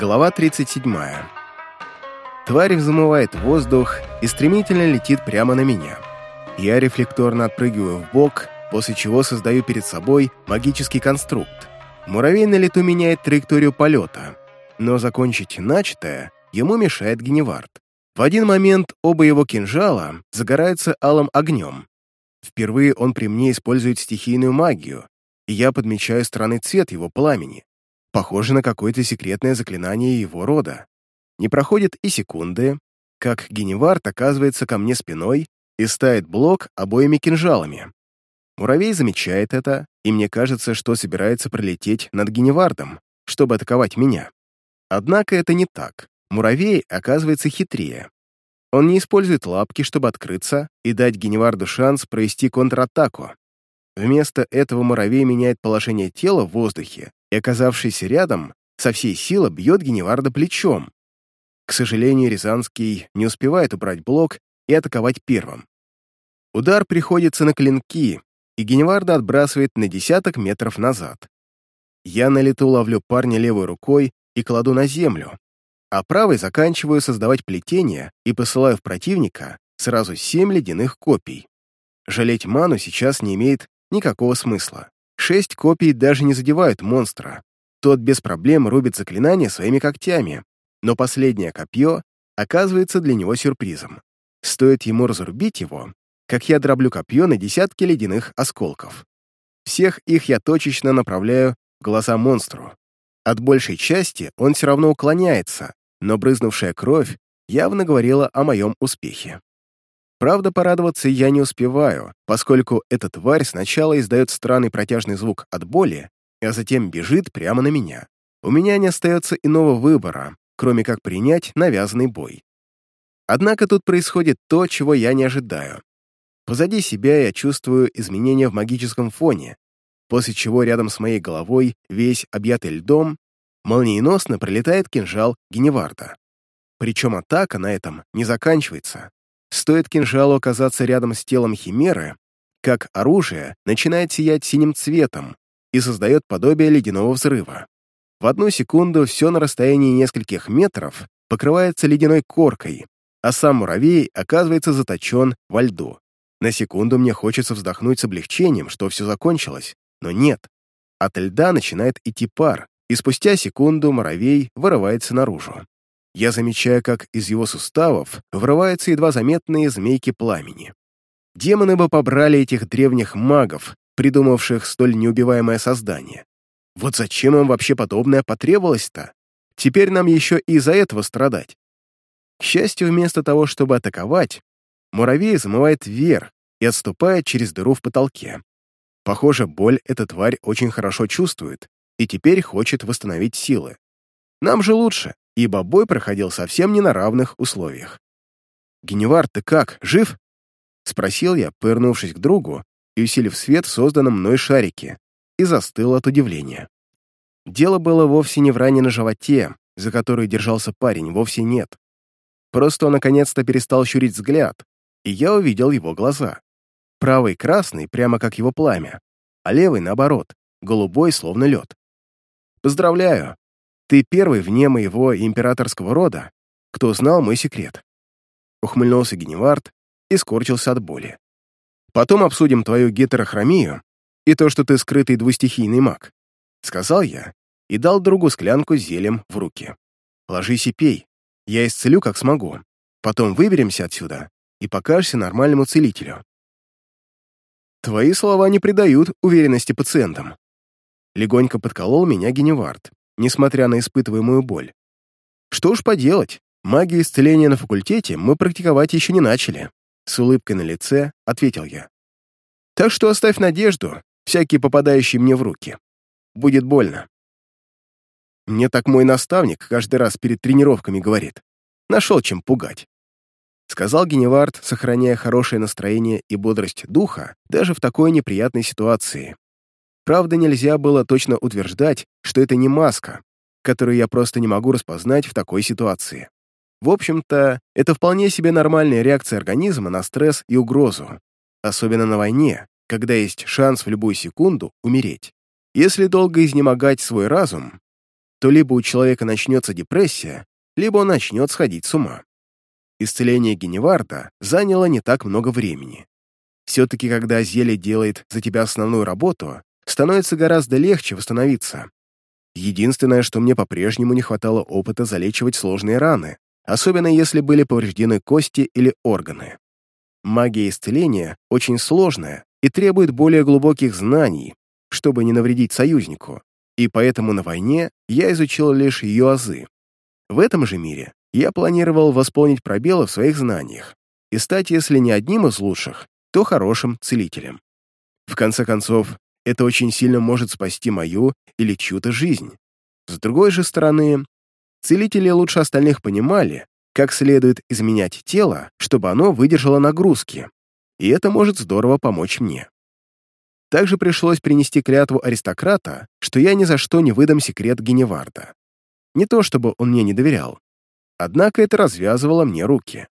Глава 37. Тварь взмывает воздух и стремительно летит прямо на меня. Я рефлекторно отпрыгиваю в бок, после чего создаю перед собой магический конструкт. Муравей на лету меняет траекторию полета, но закончить начатое ему мешает геневард. В один момент оба его кинжала загораются алым огнем. Впервые он при мне использует стихийную магию, и я подмечаю странный цвет его пламени. Похоже на какое-то секретное заклинание его рода. Не проходит и секунды, как Геневард оказывается ко мне спиной и ставит блок обоими кинжалами. Муравей замечает это, и мне кажется, что собирается пролететь над Геневардом, чтобы атаковать меня. Однако это не так. Муравей оказывается хитрее. Он не использует лапки, чтобы открыться и дать Геневарду шанс провести контратаку. Вместо этого муравей меняет положение тела в воздухе и, оказавшись рядом, со всей силы бьет Геневарда плечом. К сожалению, Рязанский не успевает убрать блок и атаковать первым. Удар приходится на клинки, и Геневарда отбрасывает на десяток метров назад. Я на лету ловлю парня левой рукой и кладу на землю, а правой заканчиваю создавать плетение и посылаю в противника сразу семь ледяных копий. Жалеть ману сейчас не имеет никакого смысла. Шесть копий даже не задевают монстра. Тот без проблем рубит заклинание своими когтями, но последнее копье оказывается для него сюрпризом. Стоит ему разрубить его, как я дроблю копье на десятки ледяных осколков. Всех их я точечно направляю в глаза монстру. От большей части он все равно уклоняется, но брызнувшая кровь явно говорила о моем успехе. Правда, порадоваться я не успеваю, поскольку эта тварь сначала издает странный протяжный звук от боли, а затем бежит прямо на меня. У меня не остается иного выбора, кроме как принять навязанный бой. Однако тут происходит то, чего я не ожидаю. Позади себя я чувствую изменения в магическом фоне, после чего рядом с моей головой, весь объятый льдом, молниеносно прилетает кинжал Геневарда. Причем атака на этом не заканчивается. Стоит кинжалу оказаться рядом с телом химеры, как оружие начинает сиять синим цветом и создает подобие ледяного взрыва. В одну секунду все на расстоянии нескольких метров покрывается ледяной коркой, а сам муравей оказывается заточен во льду. На секунду мне хочется вздохнуть с облегчением, что все закончилось, но нет. От льда начинает идти пар, и спустя секунду муравей вырывается наружу я замечаю, как из его суставов вырываются едва заметные змейки пламени. Демоны бы побрали этих древних магов, придумавших столь неубиваемое создание. Вот зачем им вообще подобное потребовалось-то? Теперь нам еще и из-за этого страдать. К счастью, вместо того, чтобы атаковать, муравей замывает вверх и отступает через дыру в потолке. Похоже, боль эта тварь очень хорошо чувствует и теперь хочет восстановить силы. Нам же лучше ибо бой проходил совсем не на равных условиях. «Геневар, ты как, жив?» — спросил я, повернувшись к другу и усилив свет в созданном мной шарике, и застыл от удивления. Дело было вовсе не в ране на животе, за которую держался парень, вовсе нет. Просто он наконец-то перестал щурить взгляд, и я увидел его глаза. Правый красный, прямо как его пламя, а левый, наоборот, голубой, словно лед. «Поздравляю!» Ты первый вне моего императорского рода, кто знал мой секрет. Ухмыльнулся Геневард и скорчился от боли. Потом обсудим твою гетерохромию и то, что ты скрытый двустихийный маг. Сказал я и дал другу склянку с зелем в руки. Ложись и пей. Я исцелю, как смогу. Потом выберемся отсюда и покажешься нормальному целителю. Твои слова не придают уверенности пациентам. Легонько подколол меня Геневард несмотря на испытываемую боль. Что уж поделать, магию исцеления на факультете мы практиковать еще не начали. С улыбкой на лице ответил я. Так что оставь надежду, всякие попадающие мне в руки. Будет больно. Мне так мой наставник каждый раз перед тренировками говорит. Нашел чем пугать. Сказал Геневард, сохраняя хорошее настроение и бодрость духа даже в такой неприятной ситуации. Правда, нельзя было точно утверждать, что это не маска, которую я просто не могу распознать в такой ситуации. В общем-то, это вполне себе нормальная реакция организма на стресс и угрозу, особенно на войне, когда есть шанс в любую секунду умереть. Если долго изнемогать свой разум, то либо у человека начнется депрессия, либо он начнет сходить с ума. Исцеление Геневарда заняло не так много времени. Все-таки, когда зелье делает за тебя основную работу, становится гораздо легче восстановиться. Единственное, что мне по-прежнему не хватало опыта залечивать сложные раны, особенно если были повреждены кости или органы. Магия исцеления очень сложная и требует более глубоких знаний, чтобы не навредить союзнику, и поэтому на войне я изучил лишь ее азы. В этом же мире я планировал восполнить пробелы в своих знаниях и стать, если не одним из лучших, то хорошим целителем. В конце концов, это очень сильно может спасти мою или чью-то жизнь. С другой же стороны, целители лучше остальных понимали, как следует изменять тело, чтобы оно выдержало нагрузки, и это может здорово помочь мне. Также пришлось принести клятву аристократа, что я ни за что не выдам секрет Геневарда. Не то чтобы он мне не доверял, однако это развязывало мне руки.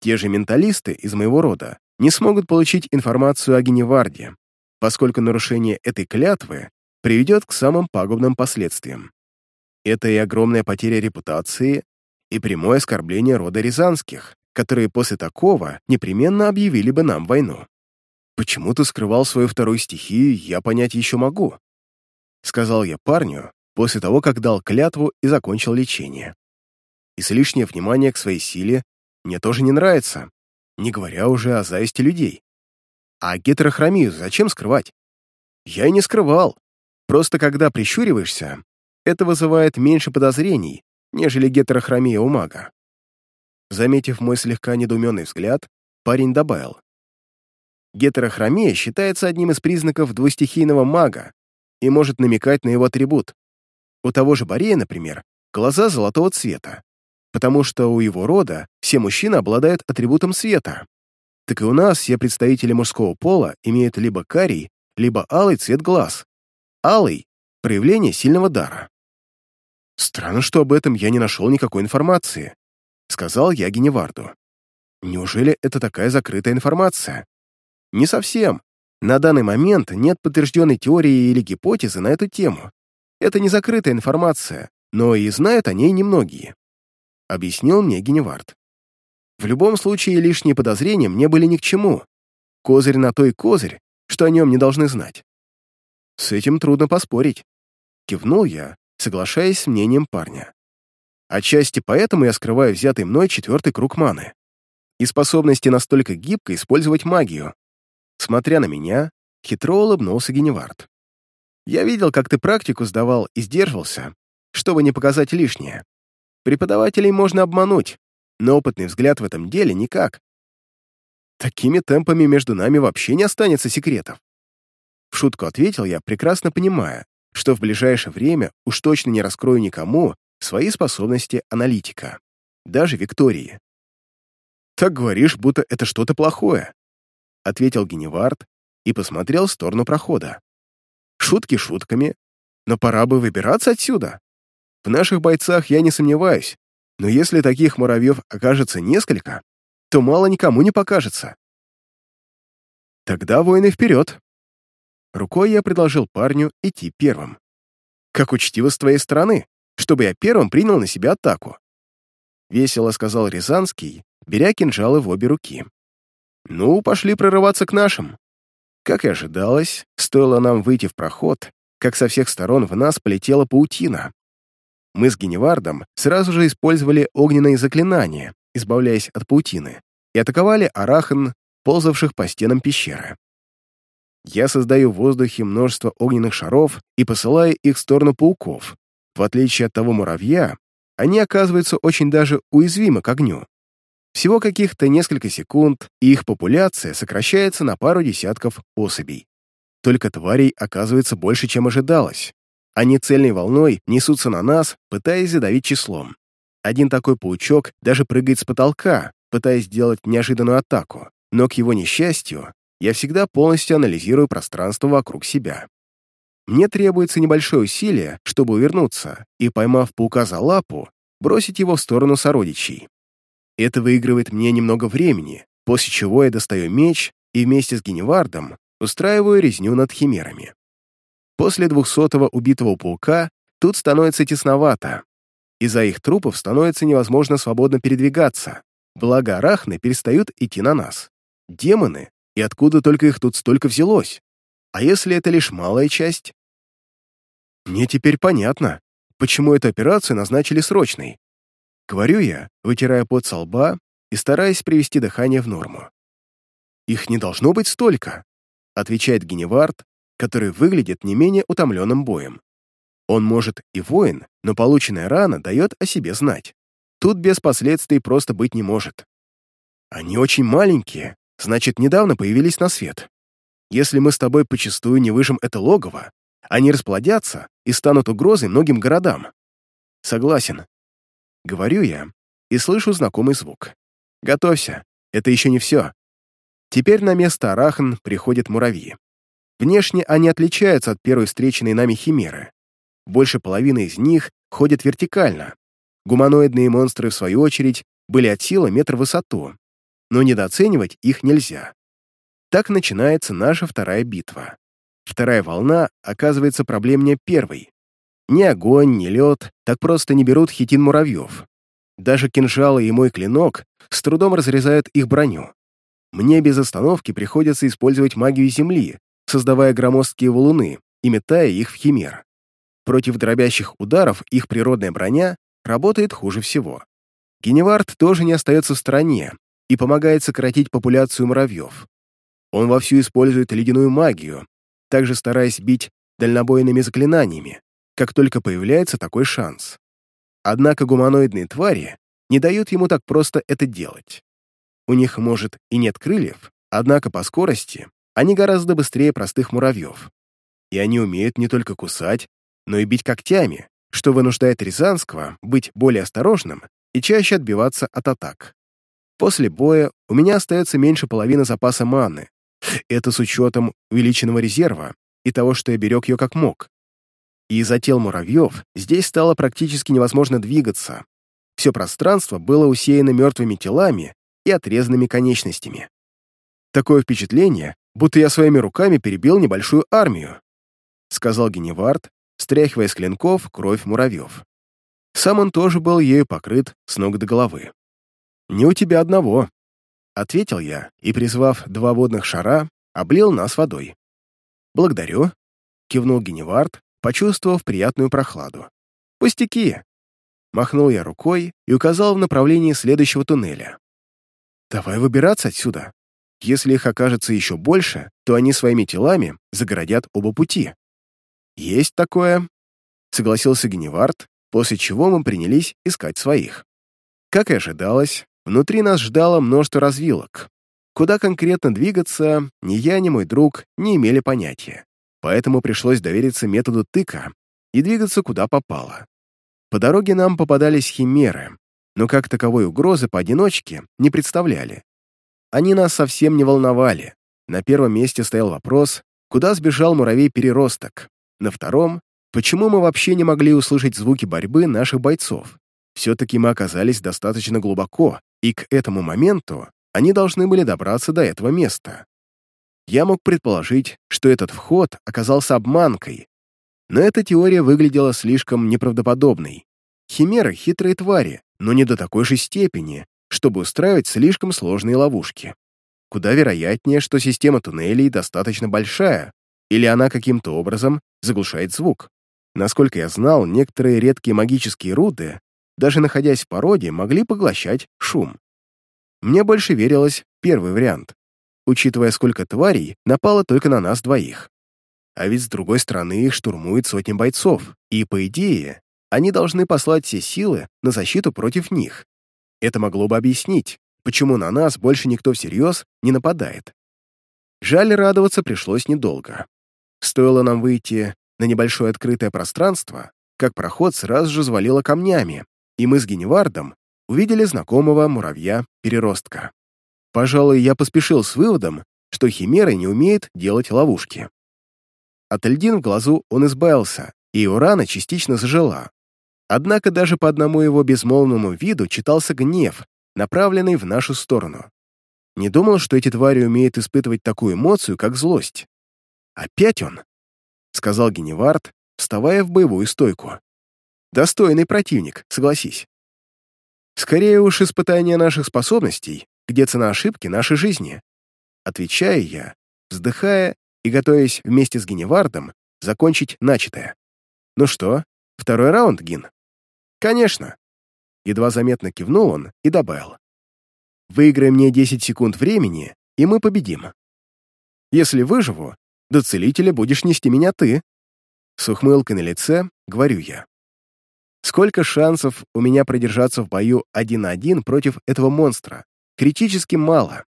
Те же менталисты из моего рода не смогут получить информацию о Геневарде, поскольку нарушение этой клятвы приведет к самым пагубным последствиям. Это и огромная потеря репутации, и прямое оскорбление рода Рязанских, которые после такого непременно объявили бы нам войну. Почему ты скрывал свою вторую стихию, я понять еще могу. Сказал я парню после того, как дал клятву и закончил лечение. Излишнее внимание к своей силе мне тоже не нравится, не говоря уже о зависти людей. А гетерохромию зачем скрывать? Я и не скрывал. Просто когда прищуриваешься, это вызывает меньше подозрений, нежели гетерохромия у мага. Заметив мой слегка недоуменный взгляд, парень добавил. Гетерохромия считается одним из признаков двустихийного мага и может намекать на его атрибут. У того же Борея, например, глаза золотого цвета, потому что у его рода все мужчины обладают атрибутом света. Так и у нас все представители мужского пола имеют либо карий, либо алый цвет глаз. Алый — проявление сильного дара. Странно, что об этом я не нашел никакой информации, сказал я Геневарду. Неужели это такая закрытая информация? Не совсем. На данный момент нет подтвержденной теории или гипотезы на эту тему. Это не закрытая информация, но и знают о ней немногие. Объяснил мне Геневард. В любом случае, лишние подозрения мне были ни к чему. Козырь на то и козырь, что о нем не должны знать. С этим трудно поспорить. Кивнул я, соглашаясь с мнением парня. Отчасти поэтому я скрываю взятый мной четвертый круг маны. И способности настолько гибко использовать магию. Смотря на меня, хитро улыбнулся Геневард. Я видел, как ты практику сдавал и сдерживался, чтобы не показать лишнее. Преподавателей можно обмануть, но опытный взгляд в этом деле никак. Такими темпами между нами вообще не останется секретов. В шутку ответил я, прекрасно понимая, что в ближайшее время уж точно не раскрою никому свои способности аналитика, даже Виктории. «Так говоришь, будто это что-то плохое», — ответил Геневард и посмотрел в сторону прохода. «Шутки шутками, но пора бы выбираться отсюда. В наших бойцах я не сомневаюсь, но если таких муравьев окажется несколько, то мало никому не покажется. Тогда воины вперед. Рукой я предложил парню идти первым. Как учтиво с твоей стороны, чтобы я первым принял на себя атаку. Весело сказал Рязанский, беря кинжалы в обе руки. Ну, пошли прорываться к нашим. Как и ожидалось, стоило нам выйти в проход, как со всех сторон в нас полетела паутина, мы с Геневардом сразу же использовали огненные заклинания, избавляясь от паутины, и атаковали арахан, ползавших по стенам пещеры. Я создаю в воздухе множество огненных шаров и посылаю их в сторону пауков. В отличие от того муравья, они оказываются очень даже уязвимы к огню. Всего каких-то несколько секунд, и их популяция сокращается на пару десятков особей. Только тварей оказывается больше, чем ожидалось. Они цельной волной несутся на нас, пытаясь задавить числом. Один такой паучок даже прыгает с потолка, пытаясь сделать неожиданную атаку, но, к его несчастью, я всегда полностью анализирую пространство вокруг себя. Мне требуется небольшое усилие, чтобы увернуться и, поймав паука за лапу, бросить его в сторону сородичей. Это выигрывает мне немного времени, после чего я достаю меч и вместе с Геневардом устраиваю резню над химерами. После двухсотого убитого паука тут становится тесновато. Из-за их трупов становится невозможно свободно передвигаться, благо арахны перестают идти на нас. Демоны, и откуда только их тут столько взялось? А если это лишь малая часть? Мне теперь понятно, почему эту операцию назначили срочной. Говорю я, вытирая пот со лба и стараясь привести дыхание в норму. «Их не должно быть столько», — отвечает Геневард, который выглядит не менее утомленным боем. Он может и воин, но полученная рана дает о себе знать. Тут без последствий просто быть не может. Они очень маленькие, значит, недавно появились на свет. Если мы с тобой почастую не выжим это логово, они расплодятся и станут угрозой многим городам. Согласен. Говорю я и слышу знакомый звук. Готовься, это еще не все. Теперь на место арахн приходят муравьи. Внешне они отличаются от первой встреченной нами химеры. Больше половины из них ходят вертикально. Гуманоидные монстры, в свою очередь, были от силы метр в высоту, но недооценивать их нельзя. Так начинается наша вторая битва. Вторая волна оказывается проблемнее первой. Ни огонь, ни лед так просто не берут хитин муравьев. Даже кинжалы и мой клинок с трудом разрезают их броню. Мне без остановки приходится использовать магию Земли, создавая громоздкие валуны и метая их в химер. Против дробящих ударов их природная броня работает хуже всего. Геневард тоже не остается в стороне и помогает сократить популяцию муравьев. Он вовсю использует ледяную магию, также стараясь бить дальнобойными заклинаниями, как только появляется такой шанс. Однако гуманоидные твари не дают ему так просто это делать. У них, может, и нет крыльев, однако по скорости они гораздо быстрее простых муравьев. И они умеют не только кусать, но и бить когтями, что вынуждает Рязанского быть более осторожным и чаще отбиваться от атак. После боя у меня остается меньше половины запаса маны. Это с учетом увеличенного резерва и того, что я берег ее как мог. И из-за тел муравьев здесь стало практически невозможно двигаться. Все пространство было усеяно мертвыми телами и отрезанными конечностями. Такое впечатление, будто я своими руками перебил небольшую армию, сказал Геневард, стряхивая с клинков кровь муравьев. Сам он тоже был ею покрыт с ног до головы. «Не у тебя одного», — ответил я и, призвав два водных шара, облил нас водой. «Благодарю», — кивнул Геневард, почувствовав приятную прохладу. «Пустяки!» Махнул я рукой и указал в направлении следующего туннеля. «Давай выбираться отсюда. Если их окажется еще больше, то они своими телами загородят оба пути». «Есть такое», — согласился Геневард, после чего мы принялись искать своих. Как и ожидалось, внутри нас ждало множество развилок. Куда конкретно двигаться, ни я, ни мой друг не имели понятия поэтому пришлось довериться методу тыка и двигаться куда попало. По дороге нам попадались химеры, но как таковой угрозы поодиночке не представляли. Они нас совсем не волновали. На первом месте стоял вопрос, куда сбежал муравей-переросток. На втором — почему мы вообще не могли услышать звуки борьбы наших бойцов. Все-таки мы оказались достаточно глубоко, и к этому моменту они должны были добраться до этого места. Я мог предположить, что этот вход оказался обманкой, но эта теория выглядела слишком неправдоподобной. Химеры — хитрые твари, но не до такой же степени, чтобы устраивать слишком сложные ловушки. Куда вероятнее, что система туннелей достаточно большая, или она каким-то образом заглушает звук. Насколько я знал, некоторые редкие магические руды, даже находясь в породе, могли поглощать шум. Мне больше верилось первый вариант учитывая, сколько тварей напало только на нас двоих. А ведь с другой стороны их штурмуют сотни бойцов, и, по идее, они должны послать все силы на защиту против них. Это могло бы объяснить, почему на нас больше никто всерьез не нападает. Жаль, радоваться пришлось недолго. Стоило нам выйти на небольшое открытое пространство, как проход сразу же завалило камнями, и мы с Геневардом увидели знакомого муравья-переростка. Пожалуй, я поспешил с выводом, что химера не умеет делать ловушки. От льдин в глазу он избавился, и его рана частично зажила. Однако даже по одному его безмолвному виду читался гнев, направленный в нашу сторону. Не думал, что эти твари умеют испытывать такую эмоцию, как злость. «Опять он!» — сказал Геневард, вставая в боевую стойку. Достойный противник, согласись. Скорее уж испытание наших способностей, где цена ошибки нашей жизни. Отвечаю я, вздыхая и готовясь вместе с Геневардом закончить начатое. Ну что, второй раунд, Гин? Конечно. Едва заметно кивнул он и добавил. Выиграй мне 10 секунд времени, и мы победим. Если выживу, до целителя будешь нести меня ты. С ухмылкой на лице говорю я. Сколько шансов у меня продержаться в бою один на один против этого монстра? Критически мало.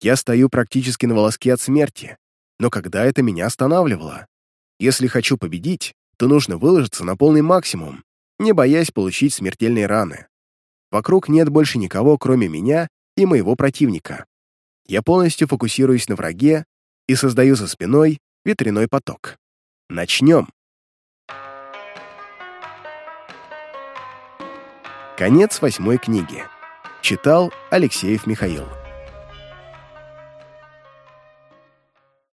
Я стою практически на волоске от смерти, но когда это меня останавливало? Если хочу победить, то нужно выложиться на полный максимум, не боясь получить смертельные раны. Вокруг нет больше никого, кроме меня и моего противника. Я полностью фокусируюсь на враге и создаю за спиной ветряной поток. Начнем. Конец восьмой книги. Читал Алексеев Михаил.